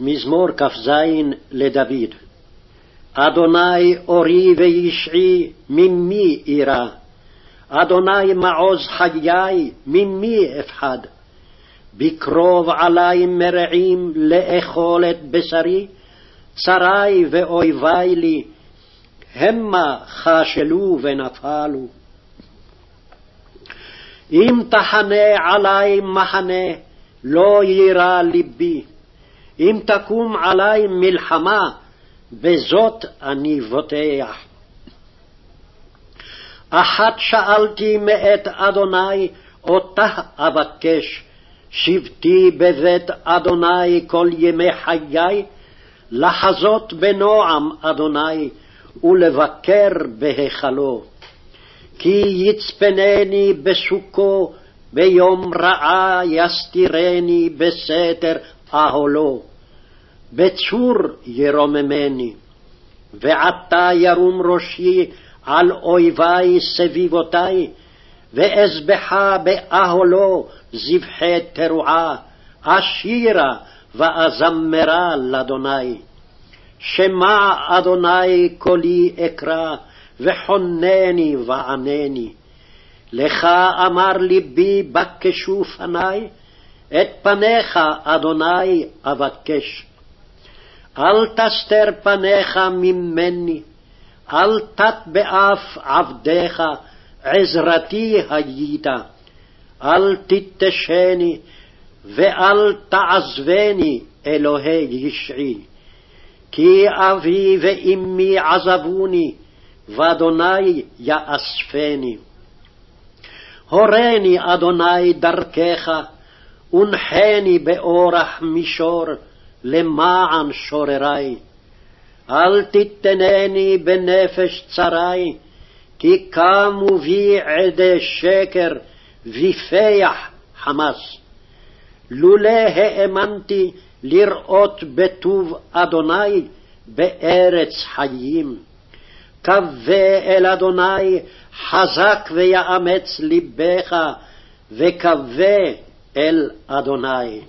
מזמור כ"ז לדוד. אדוני אורי וישעי, ממי אירא? אדוני מעוז חיי, ממי אפחד? בקרוב עלי מרעים לאכול את בשרי, צרי ואויבי לי, המה כשלו ונפלו. אם תחנה עלי מחנה, לא יירא ליבי. אם תקום עלי מלחמה, בזאת אני בוטח. אחת שאלתי מאת אדוני, אותה אבקש, שבתי בבית אדוני כל ימי חיי, לחזות בנועם אדוני, ולבקר בהיכלו. כי יצפנני בסוכו, ביום רעה יסתירני בסתר אהלו. בצור ירוממני, ועתה ירום ראשי על אויבי סביבותי, ואזבחה באהלו זבחי תרועה, אשירה ואזמרה לאדוני. שמע אדוני קולי אקרא, וחונני וענני. לך אמר ליבי בקשו פני, את פניך, אדוני, אבקש. אל תסתר פניך ממני, אל תת באף עבדיך, עזרתי היית. אל תתשני, ואל תעזבני, אלוהי ישעי. כי אבי ואמי עזבוני, ואדוני יאספני. הורני, אדוני, דרכך, ונחני באורח מישור, למען שוררי. אל תתנני בנפש צרי, כי קמו בי עדי שקר, ויפח חמס. לולא האמנתי לראות בטוב אדוני בארץ חיים. קווה אל אדוני חזק ויאמץ לבך, וקווה אל אדוני.